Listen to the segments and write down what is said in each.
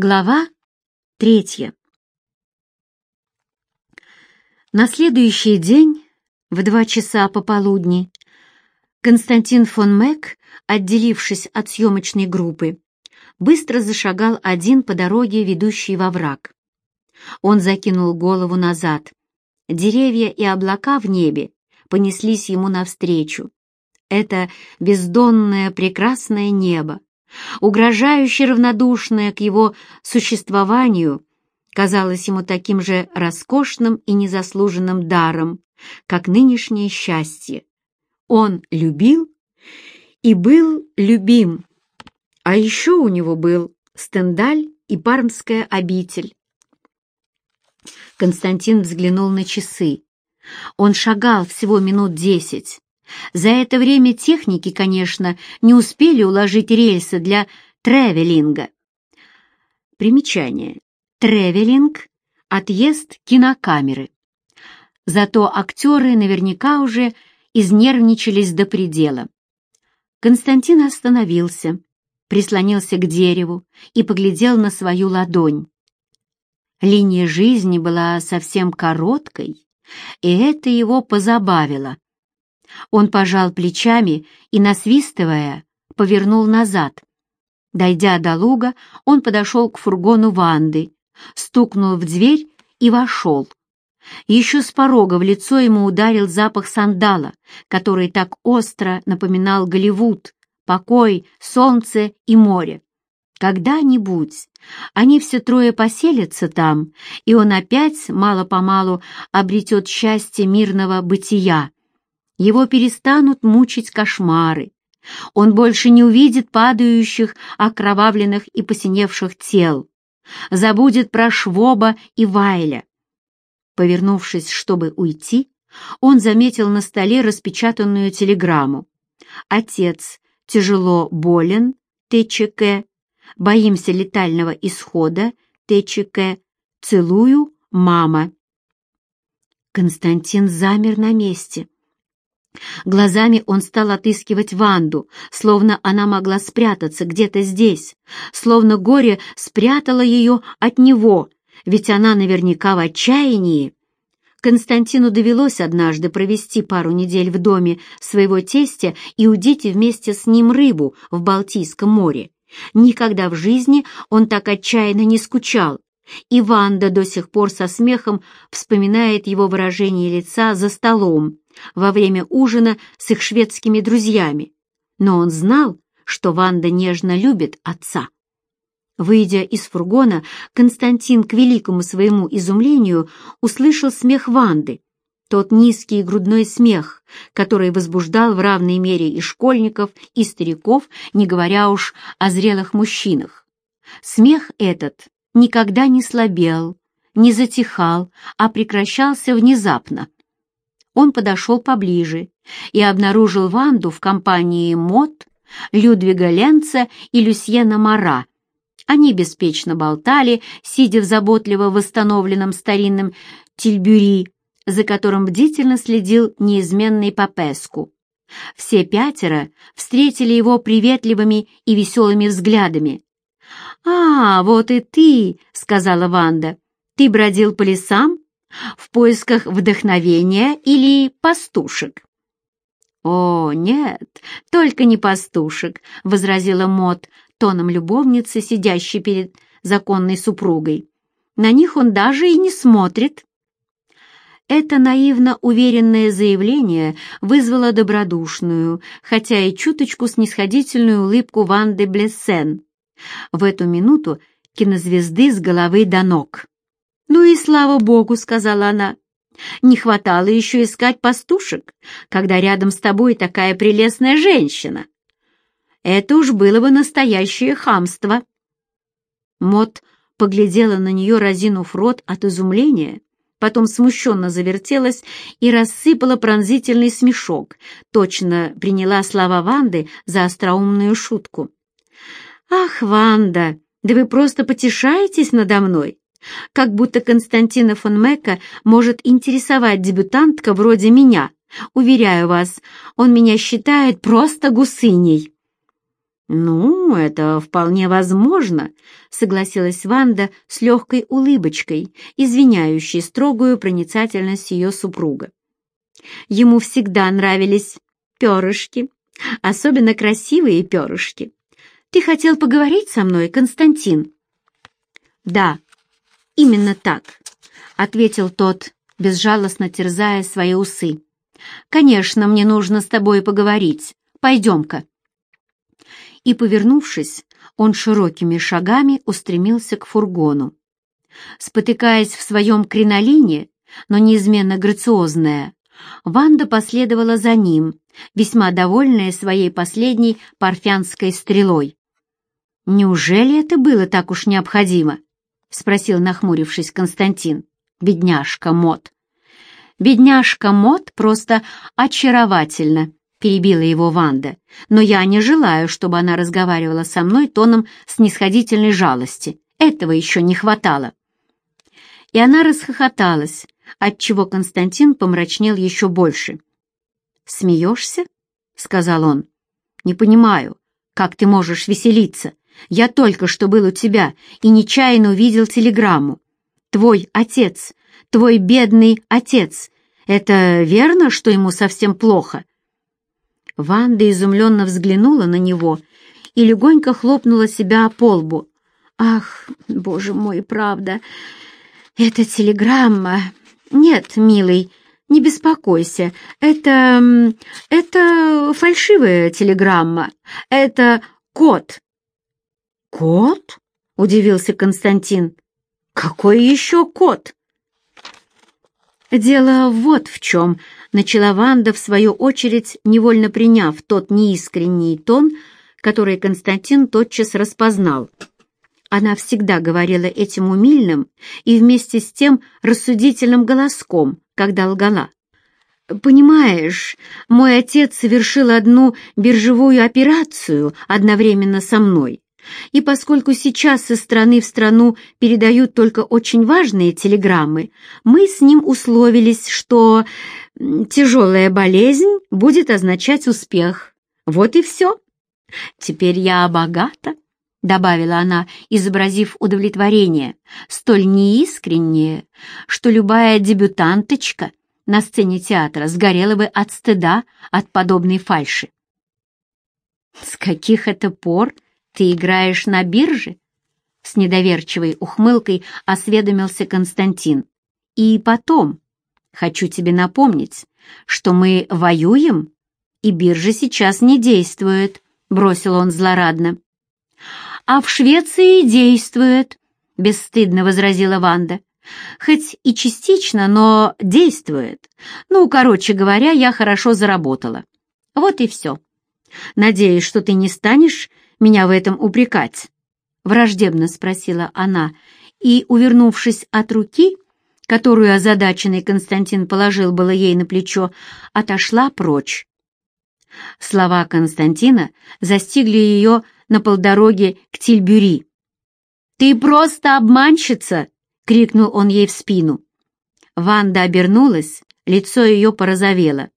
Глава третья. На следующий день, в два часа пополудни, Константин фон Мек, отделившись от съемочной группы, быстро зашагал один по дороге, ведущей во враг. Он закинул голову назад. Деревья и облака в небе понеслись ему навстречу. Это бездонное прекрасное небо, угрожающе равнодушное к его существованию, казалось ему таким же роскошным и незаслуженным даром, как нынешнее счастье. Он любил и был любим, а еще у него был Стендаль и Пармская обитель. Константин взглянул на часы. Он шагал всего минут десять. За это время техники, конечно, не успели уложить рельсы для тревелинга. Примечание. Тревелинг — отъезд кинокамеры. Зато актеры наверняка уже изнервничались до предела. Константин остановился, прислонился к дереву и поглядел на свою ладонь. Линия жизни была совсем короткой, и это его позабавило. Он пожал плечами и, насвистывая, повернул назад. Дойдя до луга, он подошел к фургону Ванды, стукнул в дверь и вошел. Еще с порога в лицо ему ударил запах сандала, который так остро напоминал Голливуд, покой, солнце и море. Когда-нибудь они все трое поселятся там, и он опять мало-помалу обретет счастье мирного бытия. Его перестанут мучить кошмары. Он больше не увидит падающих, окровавленных и посиневших тел. Забудет про Швоба и Вайля. Повернувшись, чтобы уйти, он заметил на столе распечатанную телеграмму. «Отец тяжело болен, ТЧК. Боимся летального исхода, ТЧК. Целую, мама». Константин замер на месте. Глазами он стал отыскивать Ванду, словно она могла спрятаться где-то здесь, словно горе спрятало ее от него, ведь она наверняка в отчаянии. Константину довелось однажды провести пару недель в доме своего тестя и удить вместе с ним рыбу в Балтийском море. Никогда в жизни он так отчаянно не скучал, и Ванда до сих пор со смехом вспоминает его выражение лица за столом, во время ужина с их шведскими друзьями, но он знал, что Ванда нежно любит отца. Выйдя из фургона, Константин, к великому своему изумлению, услышал смех Ванды, тот низкий грудной смех, который возбуждал в равной мере и школьников, и стариков, не говоря уж о зрелых мужчинах. Смех этот никогда не слабел, не затихал, а прекращался внезапно он подошел поближе и обнаружил Ванду в компании Мот, Людвига Ленца и Люсьена Мара. Они беспечно болтали, сидя в заботливо восстановленном старинном тильбюри, за которым бдительно следил неизменный Папеску. Все пятеро встретили его приветливыми и веселыми взглядами. «А, вот и ты!» — сказала Ванда. «Ты бродил по лесам в поисках вдохновения или пастушек?» «О, нет, только не пастушек», — возразила Мот тоном любовницы, сидящей перед законной супругой. «На них он даже и не смотрит». Это наивно уверенное заявление вызвало добродушную, хотя и чуточку снисходительную улыбку Ванды Блессен. В эту минуту кинозвезды с головы до ног. «Ну и слава богу», — сказала она. «Не хватало еще искать пастушек, когда рядом с тобой такая прелестная женщина. Это уж было бы настоящее хамство». Мот поглядела на нее, разинув рот от изумления, потом смущенно завертелась и рассыпала пронзительный смешок, точно приняла слова Ванды за остроумную шутку. «Ах, Ванда, да вы просто потешаетесь надо мной! Как будто Константина фон Мека может интересовать дебютантка вроде меня. Уверяю вас, он меня считает просто гусыней. «Ну, это вполне возможно», — согласилась Ванда с легкой улыбочкой, извиняющей строгую проницательность ее супруга. Ему всегда нравились перышки, особенно красивые перышки. Ты хотел поговорить со мной, Константин?» «Да, именно так», — ответил тот, безжалостно терзая свои усы. «Конечно, мне нужно с тобой поговорить. Пойдем-ка» и, повернувшись, он широкими шагами устремился к фургону. Спотыкаясь в своем кринолине, но неизменно грациозная, Ванда последовала за ним, весьма довольная своей последней парфянской стрелой. «Неужели это было так уж необходимо?» — спросил, нахмурившись, Константин. «Бедняжка Мот». «Бедняжка Мот просто очаровательно», — перебила его Ванда, «но я не желаю, чтобы она разговаривала со мной тоном снисходительной жалости. Этого еще не хватало». И она расхохоталась, отчего Константин помрачнел еще больше. «Смеешься?» — сказал он. «Не понимаю, как ты можешь веселиться? Я только что был у тебя и нечаянно увидел телеграмму. Твой отец, твой бедный отец. Это верно, что ему совсем плохо?» Ванда изумленно взглянула на него и легонько хлопнула себя по лбу. «Ах, боже мой, правда, это телеграмма. Нет, милый, не беспокойся, это... это фальшивая телеграмма. Это код». «Код?» — удивился Константин. «Какой еще код?» «Дело вот в чем», — начала Ванда, в свою очередь, невольно приняв тот неискренний тон, который Константин тотчас распознал. Она всегда говорила этим умильным и вместе с тем рассудительным голоском, когда лгала. «Понимаешь, мой отец совершил одну биржевую операцию одновременно со мной, и поскольку сейчас из страны в страну передают только очень важные телеграммы, мы с ним условились, что тяжелая болезнь будет означать успех. Вот и все. Теперь я богата, — добавила она, изобразив удовлетворение, столь неискреннее, что любая дебютанточка на сцене театра сгорела бы от стыда от подобной фальши. «С каких это пор ты играешь на бирже?» С недоверчивой ухмылкой осведомился Константин. «И потом, хочу тебе напомнить, что мы воюем, и биржа сейчас не действует», — бросил он злорадно. «А в Швеции действует», — бесстыдно возразила Ванда. «Хоть и частично, но действует. Ну, короче говоря, я хорошо заработала. Вот и все. Надеюсь, что ты не станешь меня в этом упрекать?» Враждебно спросила она, и, увернувшись от руки, которую озадаченный Константин положил было ей на плечо, отошла прочь. Слова Константина застигли ее на полдороге к Тильбюри. «Ты просто обманщица!» — крикнул он ей в спину. Ванда обернулась, лицо ее порозовело.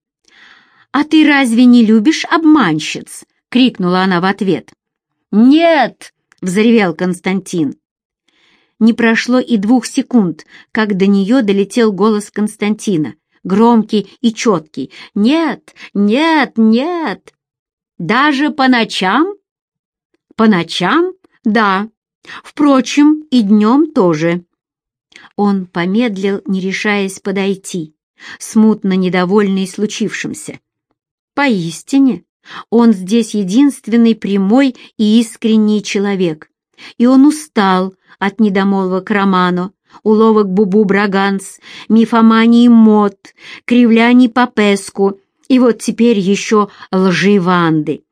«А ты разве не любишь обманщиц?» — крикнула она в ответ. «Нет!» — взревел Константин. Не прошло и двух секунд, как до нее долетел голос Константина, громкий и четкий. «Нет! Нет! Нет!» «Даже по ночам?» «По ночам? Да. Впрочем, и днем тоже». Он помедлил, не решаясь подойти, смутно недовольный случившимся. Поистине, он здесь единственный прямой и искренний человек, и он устал от недомолвок Роману, уловок Бубу Браганс, мифомании Мот, кривляний Попеску и вот теперь еще лжи Ванды.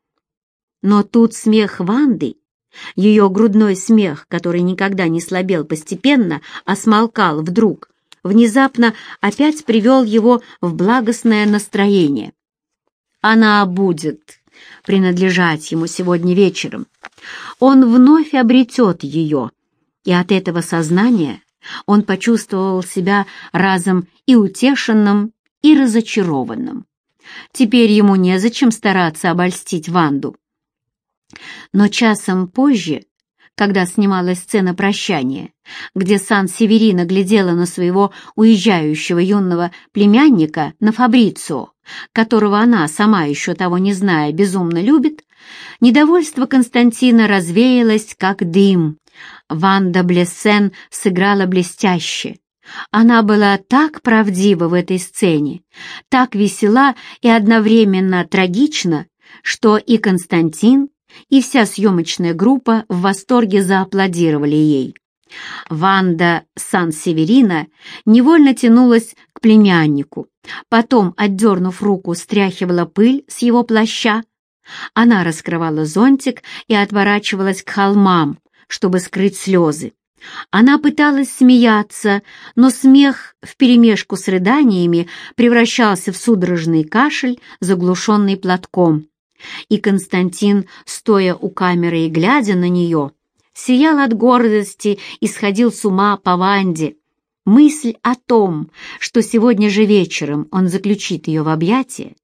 Но тут смех Ванды, ее грудной смех, который никогда не слабел постепенно, а смолкал вдруг, внезапно опять привел его в благостное настроение. Она будет принадлежать ему сегодня вечером. Он вновь обретет ее, и от этого сознания он почувствовал себя разом и утешенным, и разочарованным. Теперь ему незачем стараться обольстить Ванду. Но часом позже, когда снималась сцена прощания, где Сан-Северина глядела на своего уезжающего юного племянника, на Фабрицио, которого она, сама еще того не зная, безумно любит, недовольство Константина развеялось, как дым. Ванда Блессен сыграла блестяще. Она была так правдива в этой сцене, так весела и одновременно трагична, что и Константин, и вся съемочная группа в восторге зааплодировали ей. Ванда Сан-Северина невольно тянулась племяннику, потом, отдернув руку, стряхивала пыль с его плаща. Она раскрывала зонтик и отворачивалась к холмам, чтобы скрыть слезы. Она пыталась смеяться, но смех вперемешку с рыданиями превращался в судорожный кашель, заглушенный платком. И Константин, стоя у камеры и глядя на нее, сиял от гордости и сходил с ума по Ванде. Мысль о том, что сегодня же вечером он заключит ее в объятия,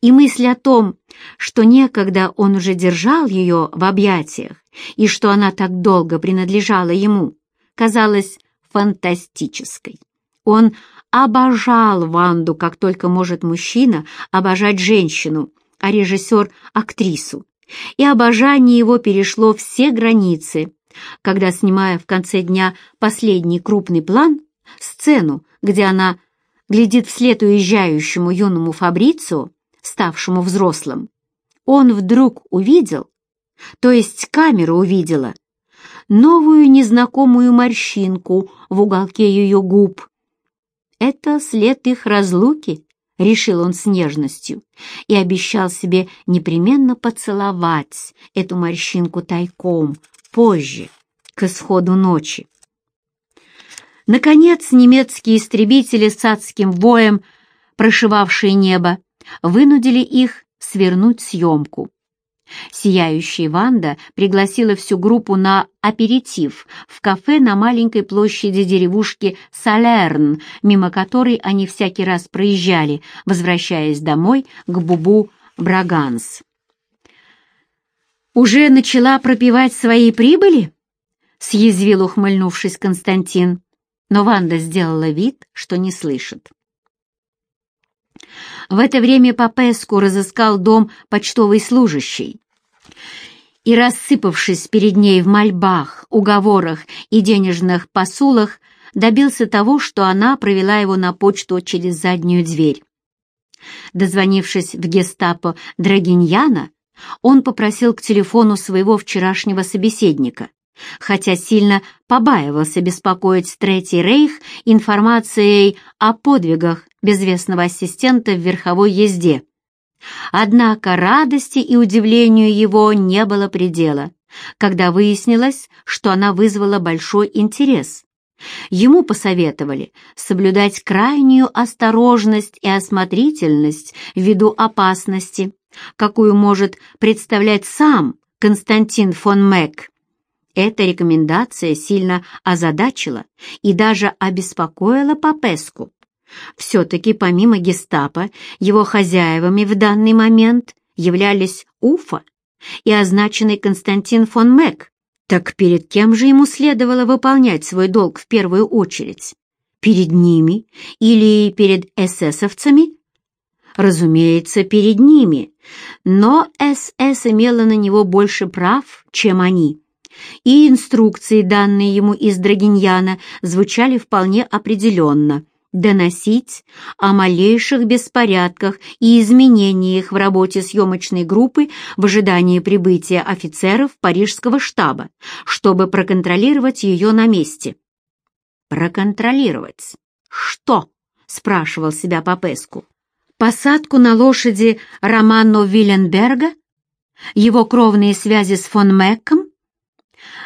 и мысль о том, что некогда он уже держал ее в объятиях, и что она так долго принадлежала ему, казалась фантастической. Он обожал Ванду, как только может мужчина обожать женщину, а режиссер — актрису. И обожание его перешло все границы, когда, снимая в конце дня последний крупный план, сцену, где она глядит вслед уезжающему юному Фабрицу, ставшему взрослым, он вдруг увидел, то есть камера увидела, новую незнакомую морщинку в уголке ее губ. Это след их разлуки, решил он с нежностью, и обещал себе непременно поцеловать эту морщинку тайком, позже, к исходу ночи. Наконец немецкие истребители с адским боем, прошивавшие небо, вынудили их свернуть съемку. Сияющая Ванда пригласила всю группу на аперитив в кафе на маленькой площади деревушки Салерн, мимо которой они всякий раз проезжали, возвращаясь домой к Бубу Браганс. «Уже начала пропивать свои прибыли?» — съязвил, ухмыльнувшись Константин, но Ванда сделала вид, что не слышит. В это время Папеску разыскал дом почтовый служащий и, рассыпавшись перед ней в мольбах, уговорах и денежных посулах, добился того, что она провела его на почту через заднюю дверь. Дозвонившись в гестапо Драгиньяна, он попросил к телефону своего вчерашнего собеседника, хотя сильно побаивался беспокоить Третий Рейх информацией о подвигах безвестного ассистента в верховой езде. Однако радости и удивлению его не было предела, когда выяснилось, что она вызвала большой интерес. Ему посоветовали соблюдать крайнюю осторожность и осмотрительность ввиду опасности, какую может представлять сам Константин фон Мэг. Эта рекомендация сильно озадачила и даже обеспокоила Папеску. Все-таки помимо гестапо его хозяевами в данный момент являлись Уфа и означенный Константин фон Мэг. Так перед кем же ему следовало выполнять свой долг в первую очередь? Перед ними или перед эсэсовцами? Разумеется, перед ними, но СС имела на него больше прав, чем они. И инструкции, данные ему из Драгиньяна, звучали вполне определенно доносить о малейших беспорядках и изменениях в работе съемочной группы в ожидании прибытия офицеров парижского штаба, чтобы проконтролировать ее на месте. «Проконтролировать? Что?» — спрашивал себя Попеску. «Посадку на лошади Романо Вилленберга? Его кровные связи с фон Мэкком?»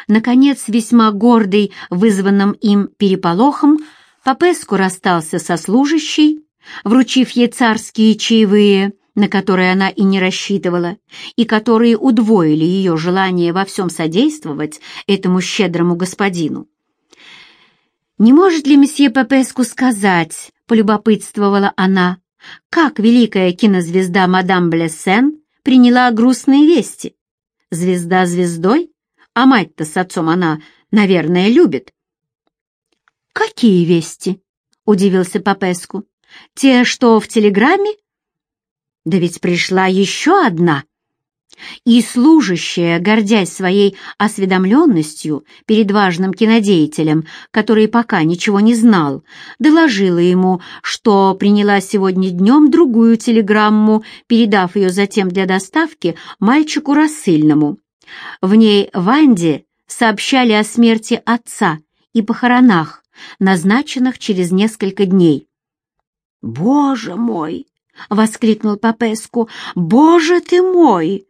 Наконец, весьма гордый вызванным им переполохом, Попеску расстался со служащей, вручив ей царские чаевые, на которые она и не рассчитывала, и которые удвоили ее желание во всем содействовать этому щедрому господину. «Не может ли месье Попеску сказать, — полюбопытствовала она, — как великая кинозвезда мадам Блессен приняла грустные вести? звезда звездой, а мать-то с отцом она, наверное, любит. «Какие вести?» — удивился Папеску. «Те, что в телеграмме?» «Да ведь пришла еще одна!» И служащая, гордясь своей осведомленностью перед важным кинодеятелем, который пока ничего не знал, доложила ему, что приняла сегодня днем другую телеграмму, передав ее затем для доставки мальчику рассыльному. В ней Ванде сообщали о смерти отца и похоронах, назначенных через несколько дней. «Боже мой!» — воскликнул Папеску. «Боже ты мой!»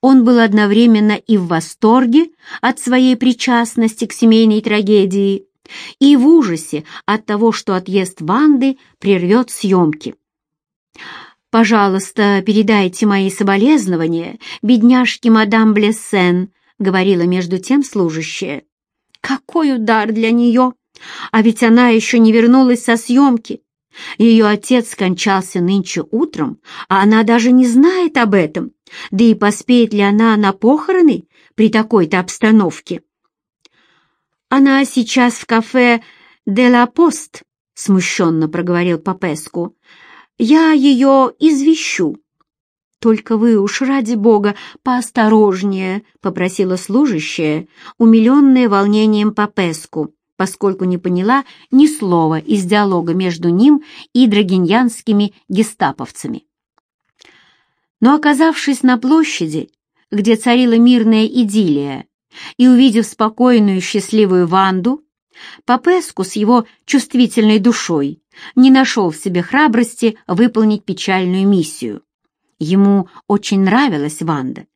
Он был одновременно и в восторге от своей причастности к семейной трагедии, и в ужасе от того, что отъезд Ванды прервет съемки. «Пожалуйста, передайте мои соболезнования бедняжке мадам Блессен», — говорила между тем служащая. «Какой удар для нее! А ведь она еще не вернулась со съемки. Ее отец скончался нынче утром, а она даже не знает об этом. Да и поспеет ли она на похороны при такой-то обстановке? «Она сейчас в кафе «Де ла Пост», — смущенно проговорил Папеску. «Я ее извещу». «Только вы уж, ради бога, поосторожнее», — попросила служащая, умиленная волнением Папеску поскольку не поняла ни слова из диалога между ним и драгиньянскими гестаповцами. Но, оказавшись на площади, где царила мирная идиллия, и увидев спокойную счастливую Ванду, Папеску с его чувствительной душой не нашел в себе храбрости выполнить печальную миссию. Ему очень нравилась Ванда,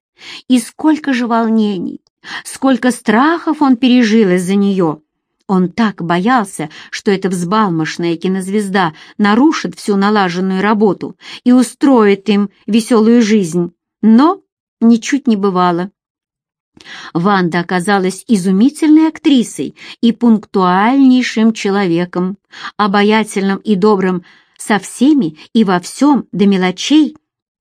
и сколько же волнений, сколько страхов он пережил из-за нее, он так боялся, что эта взбалмошная кинозвезда нарушит всю налаженную работу и устроит им веселую жизнь, но ничуть не бывало. Ванда оказалась изумительной актрисой и пунктуальнейшим человеком, обаятельным и добрым со всеми и во всем до мелочей.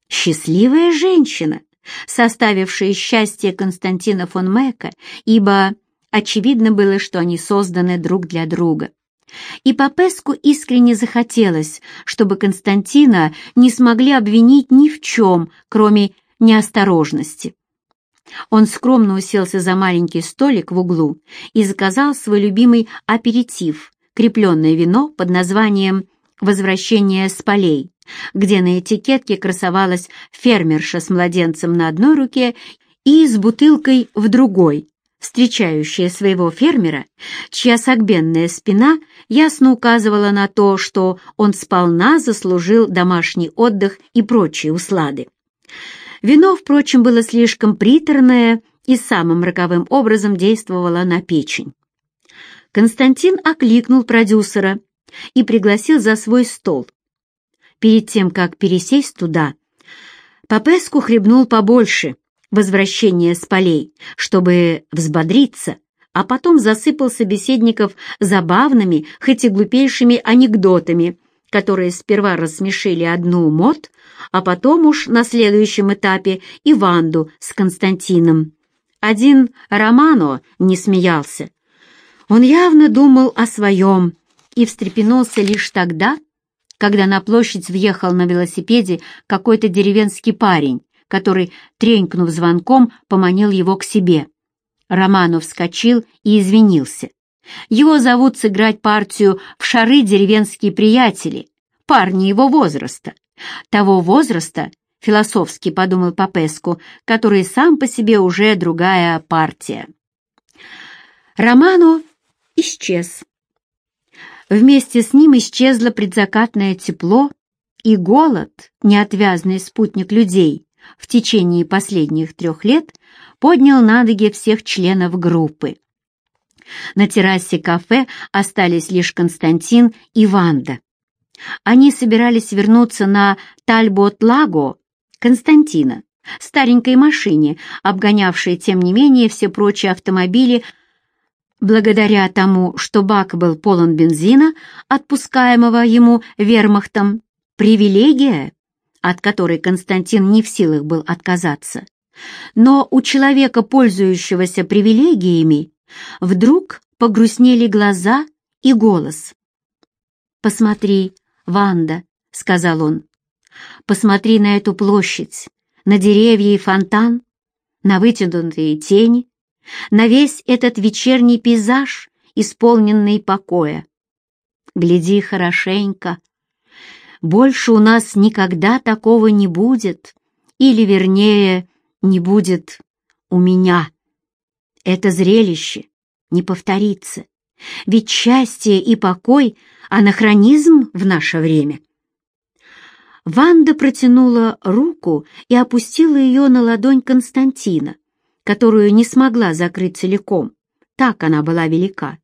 Счастливая женщина, составившая счастье Константина фон Мека, ибо Очевидно было, что они созданы друг для друга. И Папеску искренне захотелось, чтобы Константина не смогли обвинить ни в чем, кроме неосторожности. Он скромно уселся за маленький столик в углу и заказал свой любимый аперитив, крепленное вино под названием «Возвращение с полей», где на этикетке красовалась фермерша с младенцем на одной руке и с бутылкой в другой, встречающая своего фермера, чья согбенная спина ясно указывала на то, что он сполна заслужил домашний отдых и прочие услады. Вино, впрочем, было слишком приторное и самым роковым образом действовало на печень. Константин окликнул продюсера и пригласил за свой стол. Перед тем, как пересесть туда, Папеску хлебнул побольше — возвращение с полей, чтобы взбодриться, а потом засыпал собеседников забавными, хоть и глупейшими анекдотами, которые сперва рассмешили одну мод, а потом уж на следующем этапе и Ванду с Константином. Один Романо не смеялся. Он явно думал о своем и встрепенулся лишь тогда, когда на площадь въехал на велосипеде какой-то деревенский парень, который, тренькнув звонком, поманил его к себе. Романов вскочил и извинился. Его зовут сыграть партию в шары деревенские приятели, парни его возраста. Того возраста, философски подумал Папеску, который сам по себе уже другая партия. Роману исчез. Вместе с ним исчезло предзакатное тепло и голод, неотвязный спутник людей, в течение последних трех лет поднял на ноги всех членов группы. На террасе кафе остались лишь Константин и Ванда. Они собирались вернуться на Тальбот-Лаго Константина, старенькой машине, обгонявшей, тем не менее, все прочие автомобили, благодаря тому, что бак был полон бензина, отпускаемого ему вермахтом. Привилегия, от которой Константин не в силах был отказаться. но у человека, пользующегося привилегиями, вдруг погрустнели глаза и голос. «Посмотри, Ванда», — сказал он, — «посмотри на эту площадь, на деревья и фонтан, на вытянутые тени, на весь этот вечерний пейзаж, исполненный покоя. Гляди хорошенько. Больше у нас никогда такого не будет, или, вернее, не будет у меня. Это зрелище не повторится, ведь счастье и покой — анахронизм в наше время. Ванда протянула руку и опустила ее на ладонь Константина, которую не смогла закрыть целиком, так она была велика.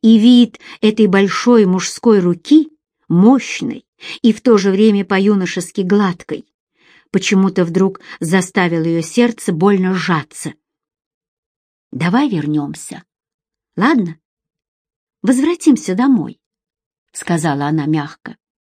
И вид этой большой мужской руки, мощной и в то же время по-юношески гладкой, почему-то вдруг заставил ее сердце больно сжаться. «Давай вернемся. Ладно? Возвратимся домой», — сказала она мягко.